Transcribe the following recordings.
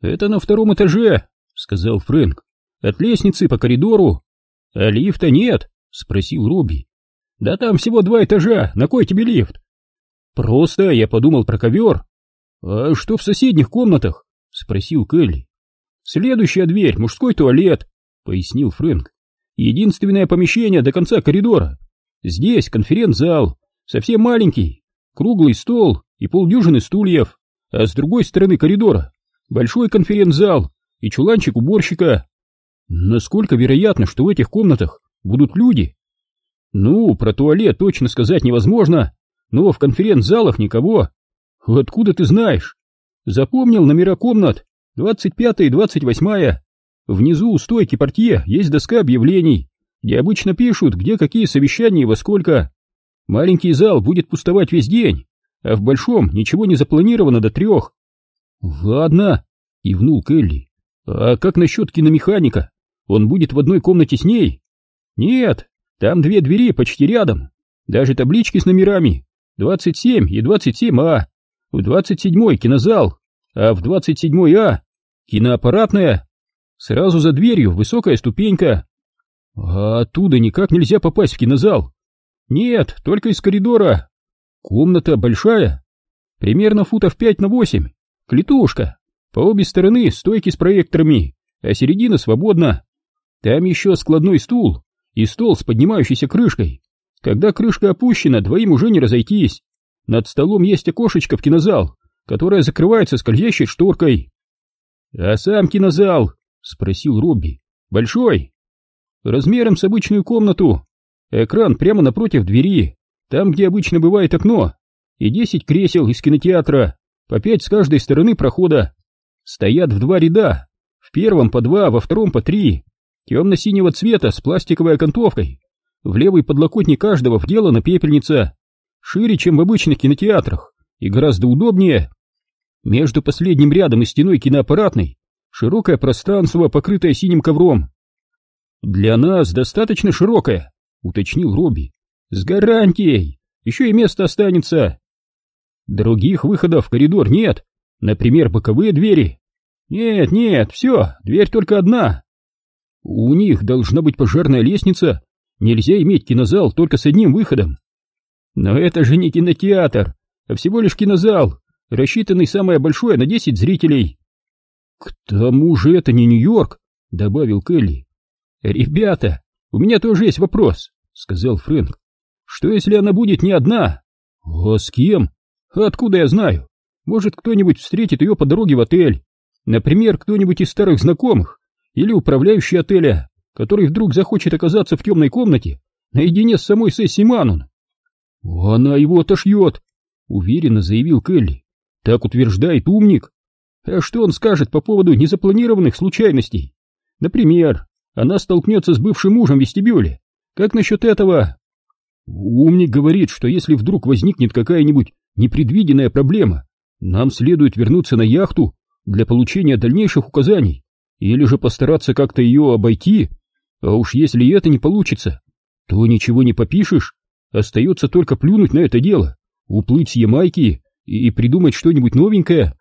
«Это на втором этаже», — сказал Фрэнк. «От лестницы по коридору». «А лифта нет?» — спросил Робби. «Да там всего два этажа, на кой тебе лифт?» «Просто я подумал про ковер». «А что в соседних комнатах?» — спросил Келли. «Следующая дверь, мужской туалет», — пояснил Фрэнк. «Единственное помещение до конца коридора. Здесь конференц-зал, совсем маленький, круглый стол и полдюжины стульев, а с другой стороны коридора большой конференц-зал и чуланчик уборщика. Насколько вероятно, что в этих комнатах будут люди? Ну, про туалет точно сказать невозможно, но в конференц-залах никого. Откуда ты знаешь? Запомнил номера комнат, 25 и 28. Внизу у стойки портье есть доска объявлений, где обычно пишут, где какие совещания и во сколько. Маленький зал будет пустовать весь день, а в большом ничего не запланировано до трех. Ладно, кивнул Келли. А как насчет киномеханика? Он будет в одной комнате с ней? Нет, там две двери почти рядом. Даже таблички с номерами. 27 и 27А. В 27-й кинозал, а в 27-А киноаппаратная. Сразу за дверью высокая ступенька. А оттуда никак нельзя попасть в кинозал. Нет, только из коридора. Комната большая, примерно футов 5 на 8. Клетушка. По обе стороны стойки с проекторами, а середина свободна. Там еще складной стул и стол с поднимающейся крышкой. Когда крышка опущена, двоим уже не разойтись. Над столом есть окошечко в кинозал, которое закрывается скользящей шторкой. — А сам кинозал? — спросил Робби. — Большой? — Размером с обычную комнату. Экран прямо напротив двери, там, где обычно бывает окно, и десять кресел из кинотеатра, по пять с каждой стороны прохода. Стоят в два ряда, в первом по два, во втором по три, темно-синего цвета с пластиковой окантовкой. В левый подлокотник каждого вделана пепельница, шире, чем в обычных кинотеатрах, и гораздо удобнее. Между последним рядом и стеной киноаппаратной широкое пространство, покрытое синим ковром. «Для нас достаточно широкое», — уточнил Робби. «С гарантией! Еще и место останется!» «Других выходов в коридор нет, например, боковые двери». «Нет, нет, все, дверь только одна». «У них должна быть пожарная лестница, нельзя иметь кинозал только с одним выходом». «Но это же не кинотеатр, а всего лишь кинозал, рассчитанный самое большое на 10 зрителей». «К тому же это не Нью-Йорк», — добавил Келли. «Ребята, у меня тоже есть вопрос», — сказал Фрэнк. «Что, если она будет не одна?» «А с кем?» «Откуда я знаю? Может, кто-нибудь встретит ее по дороге в отель. Например, кто-нибудь из старых знакомых или управляющий отеля, который вдруг захочет оказаться в темной комнате наедине с самой Сесси Манун». «Она его отошьет», — уверенно заявил Келли. «Так утверждает умник. А что он скажет по поводу незапланированных случайностей? Например, она столкнется с бывшим мужем в вестибюле. Как насчет этого? Умник говорит, что если вдруг возникнет какая-нибудь непредвиденная проблема, нам следует вернуться на яхту для получения дальнейших указаний, или же постараться как-то ее обойти, а уж если это не получится, то ничего не попишешь, остается только плюнуть на это дело, уплыть с Ямайки и придумать что-нибудь новенькое.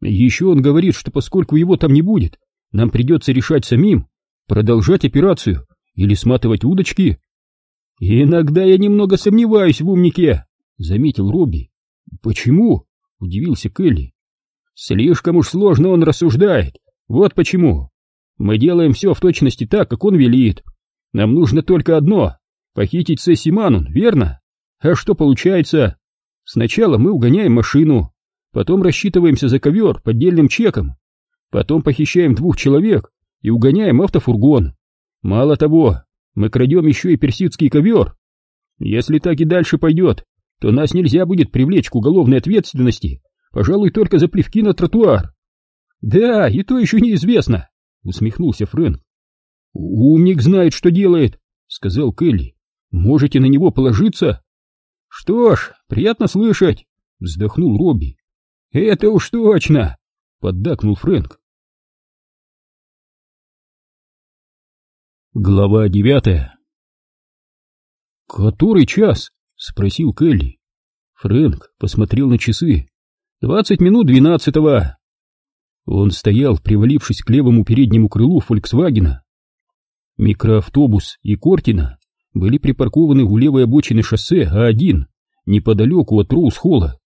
Еще он говорит, что поскольку его там не будет, нам придется решать самим, продолжать операцию или сматывать удочки. Иногда я немного сомневаюсь в умнике, заметил Робби. Почему? удивился Келли. Слишком уж сложно он рассуждает. Вот почему. Мы делаем все в точности так, как он велит. Нам нужно только одно — похитить Сесси Манун, верно? А что получается? Сначала мы угоняем машину, потом рассчитываемся за ковер поддельным чеком, потом похищаем двух человек и угоняем автофургон. Мало того, мы крадем еще и персидский ковер. Если так и дальше пойдет, то нас нельзя будет привлечь к уголовной ответственности, пожалуй, только за плевки на тротуар. Да, и то еще неизвестно, усмехнулся Фрэнк. Умник знает, что делает, сказал Келли. Можете на него положиться? Что ж, приятно слышать, вздохнул Робби. Это уж точно, поддакнул Фрэнк. Глава девятая «Который час?» — спросил Келли. Фрэнк посмотрел на часы. «Двадцать минут двенадцатого». Он стоял, привалившись к левому переднему крылу Фольксвагена. Микроавтобус и Кортина были припаркованы у левой обочины шоссе А1, неподалеку от Роуз-Холла.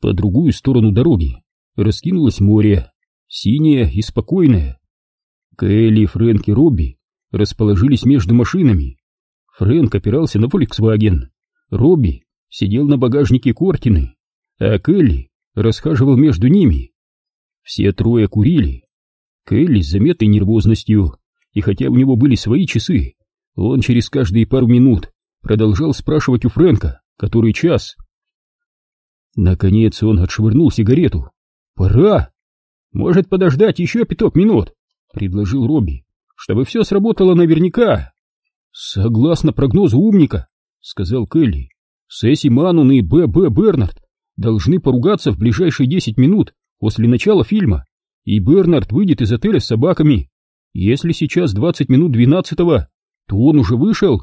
По другую сторону дороги раскинулось море, синее и спокойное. Кэлли, Фрэнк и Робби расположились между машинами. Фрэнк опирался на Фольксваген, Робби сидел на багажнике Кортины, а Келли расхаживал между ними. Все трое курили. Келли с заметной нервозностью, и хотя у него были свои часы, он через каждые пару минут продолжал спрашивать у Фрэнка, который час. Наконец он отшвырнул сигарету. «Пора!» «Может подождать еще пяток минут?» — предложил Робби, «чтобы все сработало наверняка». «Согласно прогнозу умника», — сказал Келли, «Сесси Манун и Б.Б. Бернард должны поругаться в ближайшие десять минут после начала фильма, и Бернард выйдет из отеля с собаками. Если сейчас двадцать минут двенадцатого, то он уже вышел.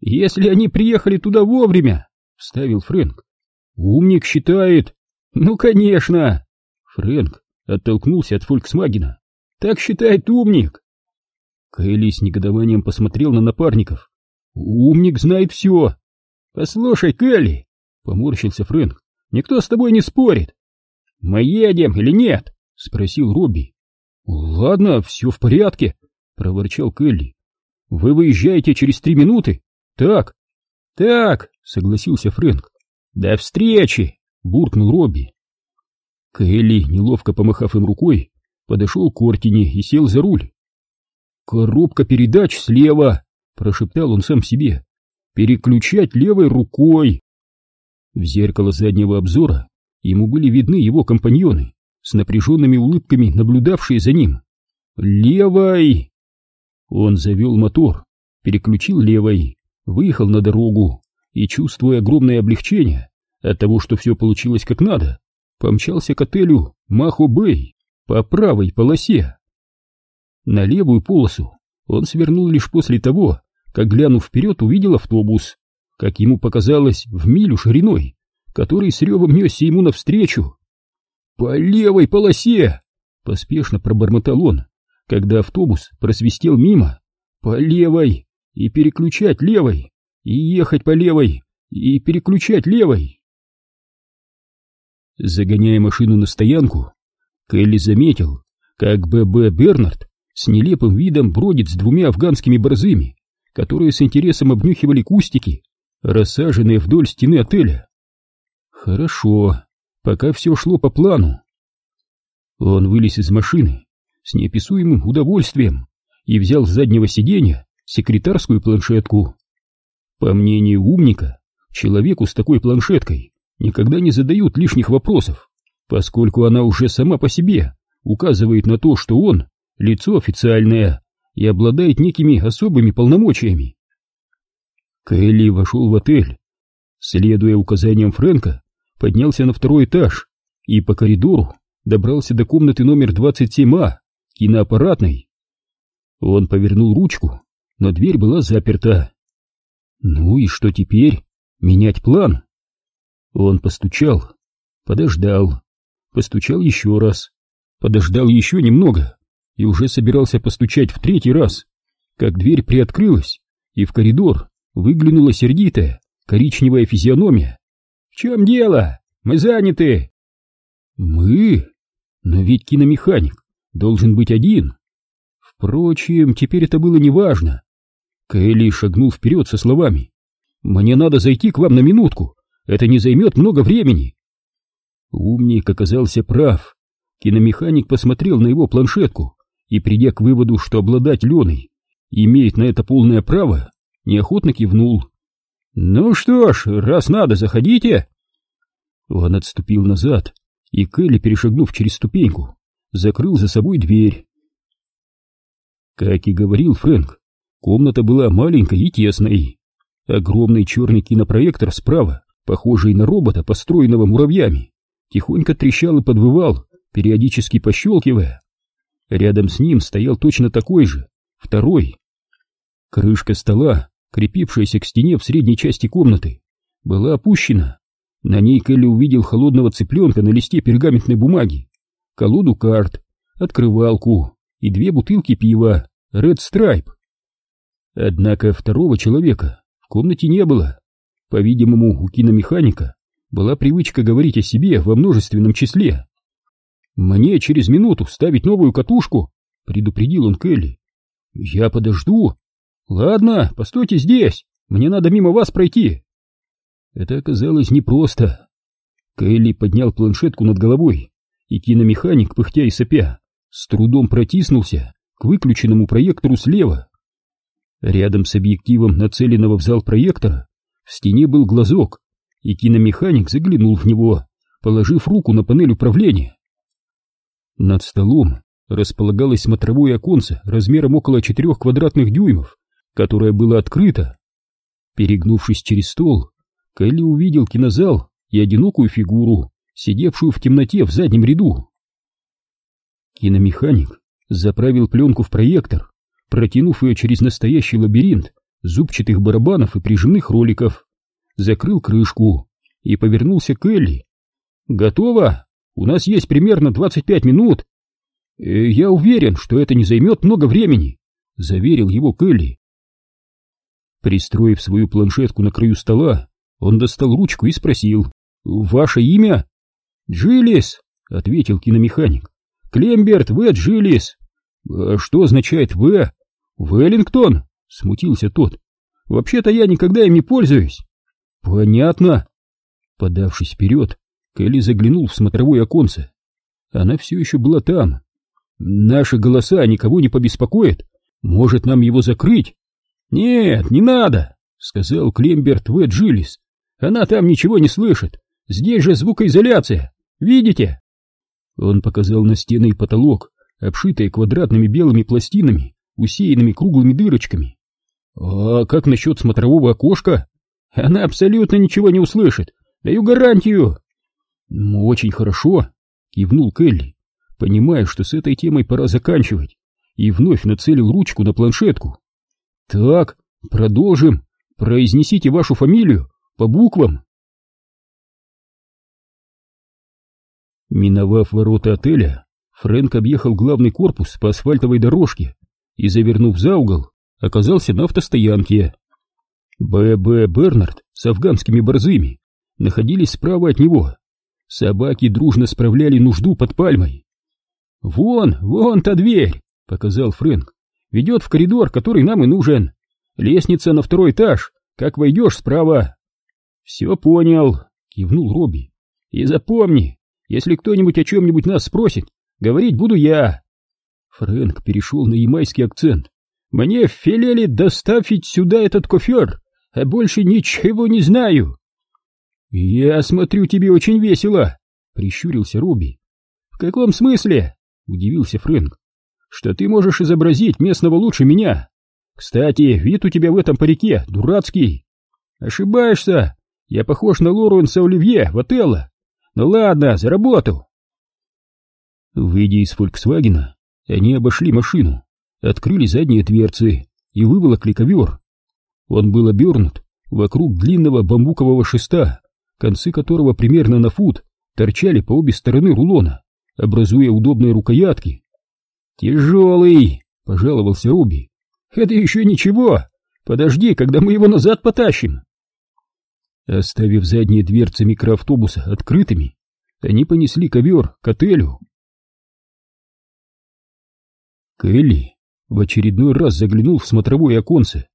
Если они приехали туда вовремя, вставил Фрэнк. Умник считает. Ну, конечно. Фрэнк оттолкнулся от Фольксвагена. Так считает умник. Кэлли с негодованием посмотрел на напарников. Умник знает все. Послушай, Кэлли, поморщился Фрэнк. Никто с тобой не спорит. Мы едем или нет? Спросил Робби. Ладно, все в порядке, проворчал Кэлли. Вы выезжаете через три минуты? Так. Так, согласился Фрэнк. До встречи, буркнул Робби. Кэлли, неловко помахав им рукой, подошел к Ортине и сел за руль. «Коробка передач слева!» — прошептал он сам себе. «Переключать левой рукой!» В зеркало заднего обзора ему были видны его компаньоны, с напряженными улыбками наблюдавшие за ним. «Левой!» Он завел мотор, переключил левой, выехал на дорогу и, чувствуя огромное облегчение от того, что все получилось как надо, помчался к отелю Махо-Бэй по правой полосе. На левую полосу он свернул лишь после того, как, глянув вперед, увидел автобус, как ему показалось, в милю шириной, который с ревом несся ему навстречу. «По левой полосе!» — поспешно пробормотал он, когда автобус просвистел мимо. «По левой! И переключать левой! И ехать по левой! И переключать левой!» Загоняя машину на стоянку, Келли заметил, как Б.Б. Бернард с нелепым видом бродит с двумя афганскими борзыми, которые с интересом обнюхивали кустики, рассаженные вдоль стены отеля. Хорошо, пока все шло по плану. Он вылез из машины с неописуемым удовольствием и взял с заднего сиденья секретарскую планшетку. По мнению умника, человеку с такой планшеткой никогда не задают лишних вопросов, поскольку она уже сама по себе указывает на то, что он лицо официальное и обладает некими особыми полномочиями. Кэлли вошел в отель, следуя указаниям Фрэнка, поднялся на второй этаж и по коридору добрался до комнаты номер 27А, киноаппаратной. Он повернул ручку, но дверь была заперта. Ну и что теперь? Менять план? Он постучал, подождал, постучал еще раз, подождал еще немного и уже собирался постучать в третий раз, как дверь приоткрылась, и в коридор выглянула сердитая коричневая физиономия. «В чем дело? Мы заняты!» «Мы? Но ведь киномеханик должен быть один!» Впрочем, теперь это было неважно. Кэлли шагнул вперед со словами. «Мне надо зайти к вам на минутку. Это не займет много времени». Умник оказался прав. Киномеханик посмотрел на его планшетку и, придя к выводу, что обладать Леной имеет на это полное право, неохотно кивнул. «Ну что ж, раз надо, заходите!» Он отступил назад, и Келли, перешагнув через ступеньку, закрыл за собой дверь. Как и говорил Фрэнк, комната была маленькой и тесной. Огромный черный кинопроектор справа, похожий на робота, построенного муравьями, тихонько трещал и подвывал, периодически пощелкивая. Рядом с ним стоял точно такой же, второй. Крышка стола, крепившаяся к стене в средней части комнаты, была опущена. На ней Келли увидел холодного цыпленка на листе пергаментной бумаги, колоду карт, открывалку и две бутылки пива Red Stripe. Однако второго человека в комнате не было. По-видимому, у киномеханика была привычка говорить о себе во множественном числе. «Мне через минуту ставить новую катушку», — предупредил он Келли. «Я подожду». «Ладно, постойте здесь, мне надо мимо вас пройти». Это оказалось непросто. Келли поднял планшетку над головой, и киномеханик, пыхтя и сопя, с трудом протиснулся к выключенному проектору слева. Рядом с объективом нацеленного в зал проектора в стене был глазок, и киномеханик заглянул в него, положив руку на панель управления. Над столом располагалось смотровое оконце размером около четырех квадратных дюймов, которое было открыто. Перегнувшись через стол, Кэлли увидел кинозал и одинокую фигуру, сидевшую в темноте в заднем ряду. Киномеханик заправил пленку в проектор, протянув ее через настоящий лабиринт зубчатых барабанов и прижимных роликов, закрыл крышку и повернулся к Элли. «Готово? У нас есть примерно 25 минут. Э, я уверен, что это не займет много времени», — заверил его Келли. Пристроив свою планшетку на краю стола, он достал ручку и спросил, «Ваше имя?» «Джилис», — ответил киномеханик. «Клемберт В. Джилис». «А что означает «В»?» «Веллингтон», — смутился тот. «Вообще-то я никогда им не пользуюсь». «Понятно». Подавшись вперед, Келли заглянул в смотровое оконце. Она все еще была там. «Наши голоса никого не побеспокоят. Может, нам его закрыть?» «Нет, не надо», — сказал Клемберт В. Джилис. «Она там ничего не слышит. Здесь же звукоизоляция. Видите?» Он показал на стены и потолок, обшитые квадратными белыми пластинами, усеянными круглыми дырочками. «А как насчет смотрового окошка?» «Она абсолютно ничего не услышит. Даю гарантию!» «Ну, очень хорошо», — кивнул Келли, понимая, что с этой темой пора заканчивать, и вновь нацелил ручку на планшетку. «Так, продолжим. Произнесите вашу фамилию по буквам». Миновав ворота отеля, Фрэнк объехал главный корпус по асфальтовой дорожке и, завернув за угол, оказался на автостоянке. Б.Б. Бернард с афганскими борзыми находились справа от него. Собаки дружно справляли нужду под пальмой. «Вон, вон та дверь!» — показал Фрэнк. «Ведет в коридор, который нам и нужен. Лестница на второй этаж, как войдешь справа». «Все понял», — кивнул Робби. «И запомни, если кто-нибудь о чем-нибудь нас спросит, говорить буду я». Фрэнк перешел на ямайский акцент. «Мне велели доставить сюда этот кофер, а больше ничего не знаю». «Я смотрю, тебе очень весело», — прищурился Робби. «В каком смысле?» — удивился Фрэнк. «Что ты можешь изобразить местного лучше меня. Кстати, вид у тебя в этом парике дурацкий». «Ошибаешься. Я похож на Лоруэнса Оливье в Отелло. Ну ладно, за работу». Выйдя из «Фольксвагена», они обошли машину, открыли задние дверцы и выволокли ковер. Он был обернут вокруг длинного бамбукового шеста, концы которого примерно на фут торчали по обе стороны рулона, образуя удобные рукоятки. «Тяжелый!» — пожаловался Руби. «Это еще ничего! Подожди, когда мы его назад потащим!» Оставив задние дверцы микроавтобуса открытыми, они понесли ковер к отелю. Келли в очередной раз заглянул в смотровое оконце.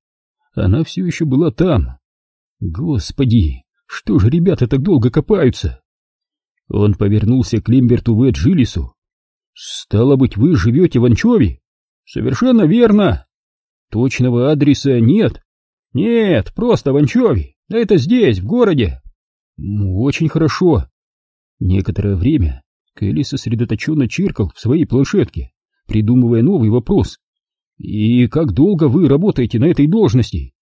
Она все еще была там. Господи, что же ребята так долго копаются? Он повернулся к Лимберту В. Джилису. «Стало быть, вы живете в Анчове?» «Совершенно верно!» «Точного адреса нет?» «Нет, просто в Анчове. Это здесь, в городе». «Ну, очень хорошо». Некоторое время Келли сосредоточенно чиркал в своей планшетке, придумывая новый вопрос. «И как долго вы работаете на этой должности?»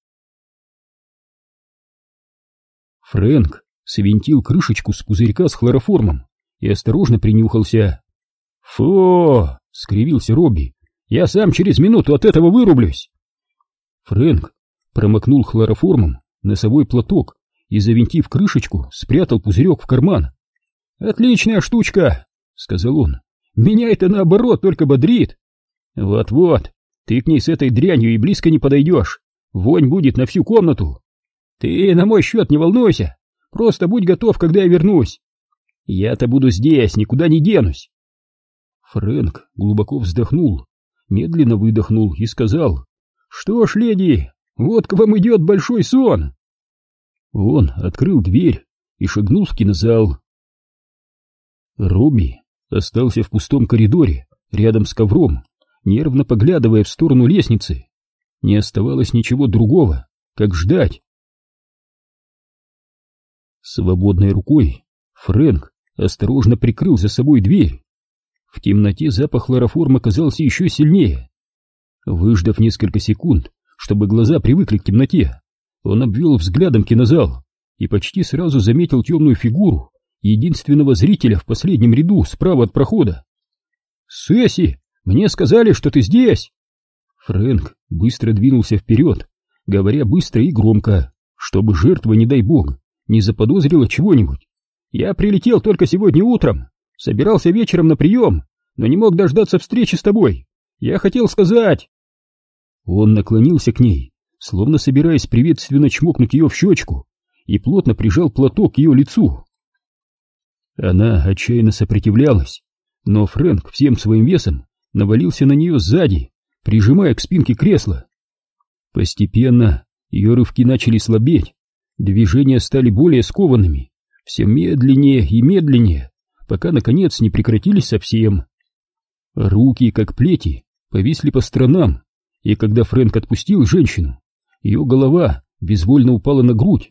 Фрэнк свинтил крышечку с пузырька с хлороформом и осторожно принюхался. «Фу!» — скривился Робби. «Я сам через минуту от этого вырублюсь!» Фрэнк промокнул хлороформом носовой платок и, завинтив крышечку, спрятал пузырек в карман. «Отличная штучка!» — сказал он. Меня это наоборот только бодрит. Вот-вот, ты к ней с этой дрянью и близко не подойдешь. Вонь будет на всю комнату. Ты на мой счет не волнуйся. Просто будь готов, когда я вернусь. Я-то буду здесь, никуда не денусь. Фрэнк глубоко вздохнул, медленно выдохнул и сказал, «Что ж, леди, вот к вам идет большой сон!» Он открыл дверь и шагнул в кинозал. Робби остался в пустом коридоре, рядом с ковром, нервно поглядывая в сторону лестницы. Не оставалось ничего другого, как ждать. Свободной рукой Фрэнк осторожно прикрыл за собой дверь. В темноте запах хлороформа казался еще сильнее. Выждав несколько секунд, чтобы глаза привыкли к темноте, он обвел взглядом кинозал и почти сразу заметил темную фигуру единственного зрителя в последнем ряду справа от прохода. «Сесси, мне сказали, что ты здесь!» Фрэнк быстро двинулся вперед, говоря быстро и громко, чтобы жертва, не дай бог, не заподозрила чего-нибудь. «Я прилетел только сегодня утром, собирался вечером на прием, но не мог дождаться встречи с тобой. Я хотел сказать...» Он наклонился к ней, словно собираясь приветственно чмокнуть ее в щечку, и плотно прижал платок к ее лицу. Она отчаянно сопротивлялась, но Фрэнк всем своим весом навалился на нее сзади, прижимая к спинке кресла. Постепенно ее рывки начали слабеть, движения стали более скованными, все медленнее и медленнее, пока, наконец, не прекратились совсем. Руки, как плети, повисли по сторонам, и когда Фрэнк отпустил женщину, ее голова безвольно упала на грудь.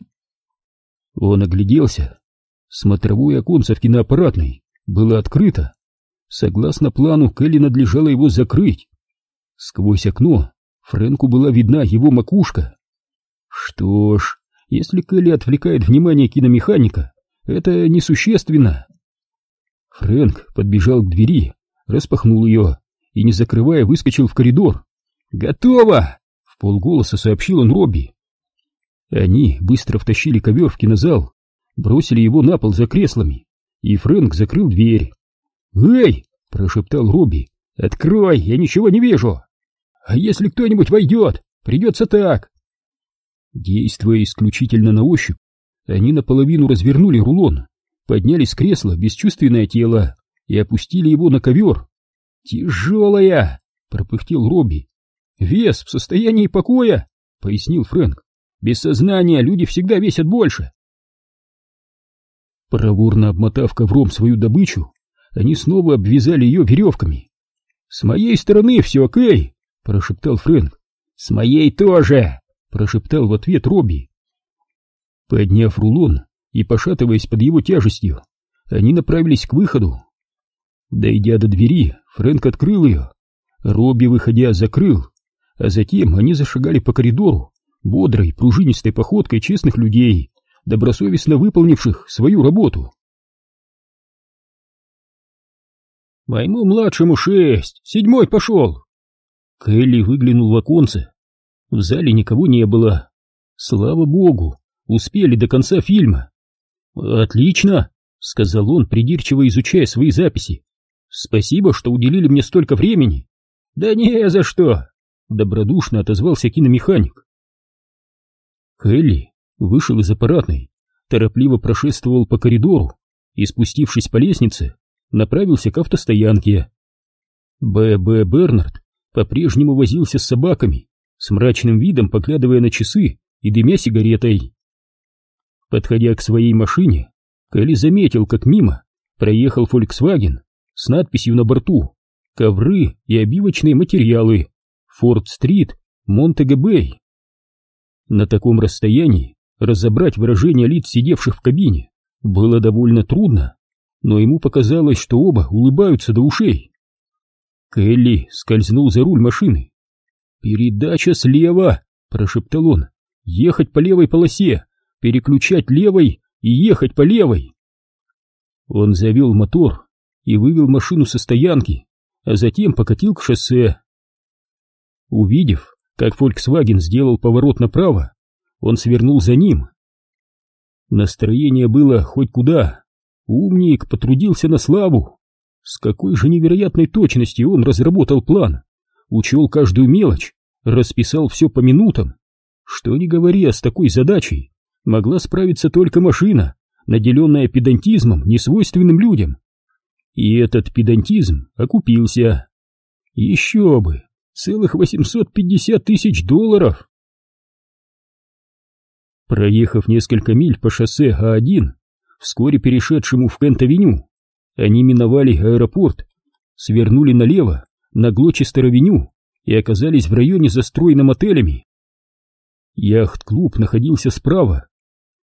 Он огляделся. Смотровое оконце в киноаппаратной было открыто. Согласно плану, Келли надлежало его закрыть. Сквозь окно Фрэнку была видна его макушка. Что ж, если Келли отвлекает внимание киномеханика, это несущественно. Фрэнк подбежал к двери, распахнул ее и, не закрывая, выскочил в коридор. «Готово!» — в полголоса сообщил он Робби. Они быстро втащили ковер в кинозал, бросили его на пол за креслами, и Фрэнк закрыл дверь. «Эй!» — прошептал Робби. «Открой, я ничего не вижу!» «А если кто-нибудь войдет, придется так!» Действуя исключительно на ощупь, они наполовину развернули рулон, подняли с кресла бесчувственное тело и опустили его на ковер. «Тяжелая!» — пропыхтел Робби. «Вес в состоянии покоя», — пояснил Фрэнк. «Без сознания люди всегда весят больше». Проворно обмотав ковром свою добычу, они снова обвязали ее веревками. «С моей стороны все окей», — прошептал Фрэнк. «С моей тоже», — прошептал в ответ Робби. Подняв рулон и пошатываясь под его тяжестью, они направились к выходу. Дойдя до двери, Фрэнк открыл ее. Робби, выходя, закрыл а затем они зашагали по коридору бодрой, пружинистой походкой честных людей, добросовестно выполнивших свою работу. «Моему младшему шесть, седьмой пошел!» Келли выглянул в оконце. В зале никого не было. Слава богу, успели до конца фильма. «Отлично!» — сказал он, придирчиво изучая свои записи. «Спасибо, что уделили мне столько времени». «Да не за что!» Добродушно отозвался киномеханик. Хелли вышел из аппаратной, торопливо прошествовал по коридору и, спустившись по лестнице, направился к автостоянке. Б.Б. Бернард по-прежнему возился с собаками, с мрачным видом поглядывая на часы и дымя сигаретой. Подходя к своей машине, Келли заметил, как мимо проехал Volkswagen с надписью на борту «Ковры и обивочные материалы». Форд-стрит, Монтеге-Бэй. На таком расстоянии разобрать выражение лиц сидевших в кабине было довольно трудно, но ему показалось, что оба улыбаются до ушей. Келли скользнул за руль машины. «Передача слева!» — прошептал он. «Ехать по левой полосе, переключать левой и ехать по левой!» Он завел мотор и вывел машину со стоянки, а затем покатил к шоссе. Увидев, как Volkswagen сделал поворот направо, он свернул за ним. Настроение было хоть куда. Умник потрудился на славу. С какой же невероятной точностью он разработал план, учел каждую мелочь, расписал все по минутам. Что ни говори, а с такой задачей могла справиться только машина, наделенная педантизмом, несвойственным людям. И этот педантизм окупился. Еще бы, целых 850 тысяч долларов. Проехав несколько миль по шоссе А1, вскоре перешедшему в Кент-авеню, они миновали аэропорт, свернули налево на Глочестер-авеню и оказались в районе застроенном отелями. Яхт-клуб находился справа.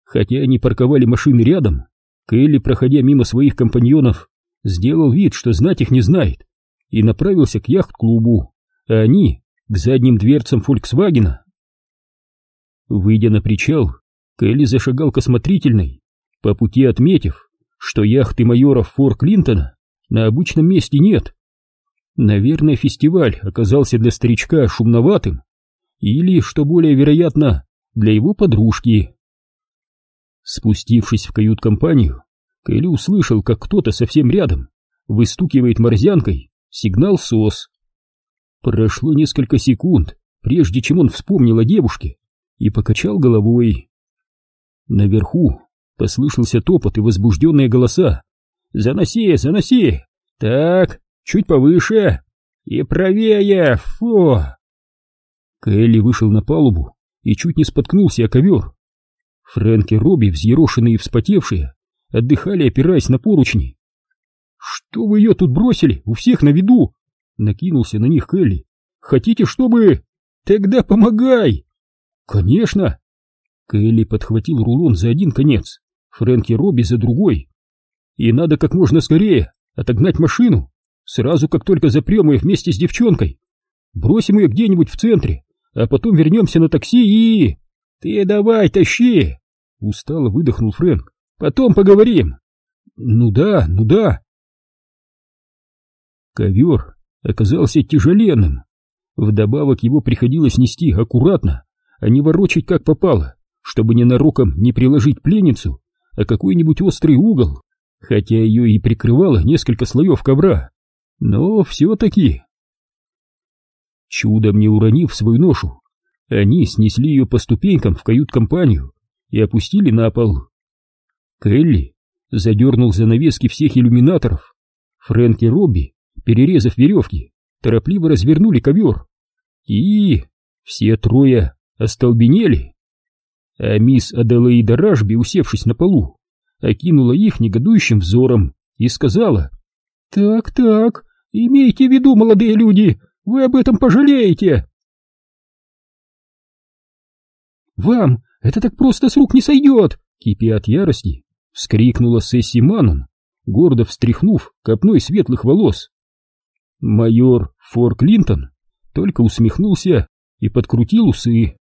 Хотя они парковали машины рядом, Келли, проходя мимо своих компаньонов, сделал вид, что знать их не знает, и направился к яхт-клубу, а они — к задним дверцам «Фольксвагена». Выйдя на причал, Келли зашагал к осмотрительной, по пути отметив, что яхты майоров Фор Клинтона на обычном месте нет. Наверное, фестиваль оказался для старичка шумноватым, или, что более вероятно, для его подружки. Спустившись в кают-компанию, Кэлли услышал, как кто-то совсем рядом выстукивает морзянкой сигнал СОС. Прошло несколько секунд, прежде чем он вспомнил о девушке и покачал головой. Наверху послышался топот и возбужденные голоса. «Заноси, заноси! Так, чуть повыше! И правее! Фу!» Кэлли вышел на палубу и чуть не споткнулся о ковер. Фрэнк и Робби, взъерошенные и вспотевшие, отдыхали, опираясь на поручни. «Что вы ее тут бросили? У всех на виду!» Накинулся на них Кэлли. «Хотите, чтобы...» «Тогда помогай!» «Конечно!» Кэлли подхватил рулон за один конец, Фрэнк и Робби за другой. «И надо как можно скорее отогнать машину, сразу как только запрем ее вместе с девчонкой. Бросим ее где-нибудь в центре, а потом вернемся на такси и... Ты давай, тащи! Устало выдохнул Фрэнк. Потом поговорим. Ну да, ну да. Ковер оказался тяжеленным. Вдобавок его приходилось нести аккуратно, а не ворочать как попало, чтобы ненароком не приложить пленницу, а какой-нибудь острый угол, хотя ее и прикрывало несколько слоев ковра. Но все-таки Чудом не уронив свою ношу, они снесли ее по ступенькам в кают-компанию и опустили на пол. Келли задернул занавески всех иллюминаторов. Фрэнк и Робби, перерезав веревки, торопливо развернули ковер. И все трое остолбенели. А мисс Аделаида Ражби, усевшись на полу, окинула их негодующим взором и сказала, «Так-так, имейте в виду, молодые люди, вы об этом пожалеете!» «Вам это так просто с рук не сойдет!» Кипя от ярости, вскрикнула Сесси Маннон, гордо встряхнув копной светлых волос. Майор Фор Клинтон только усмехнулся и подкрутил усы.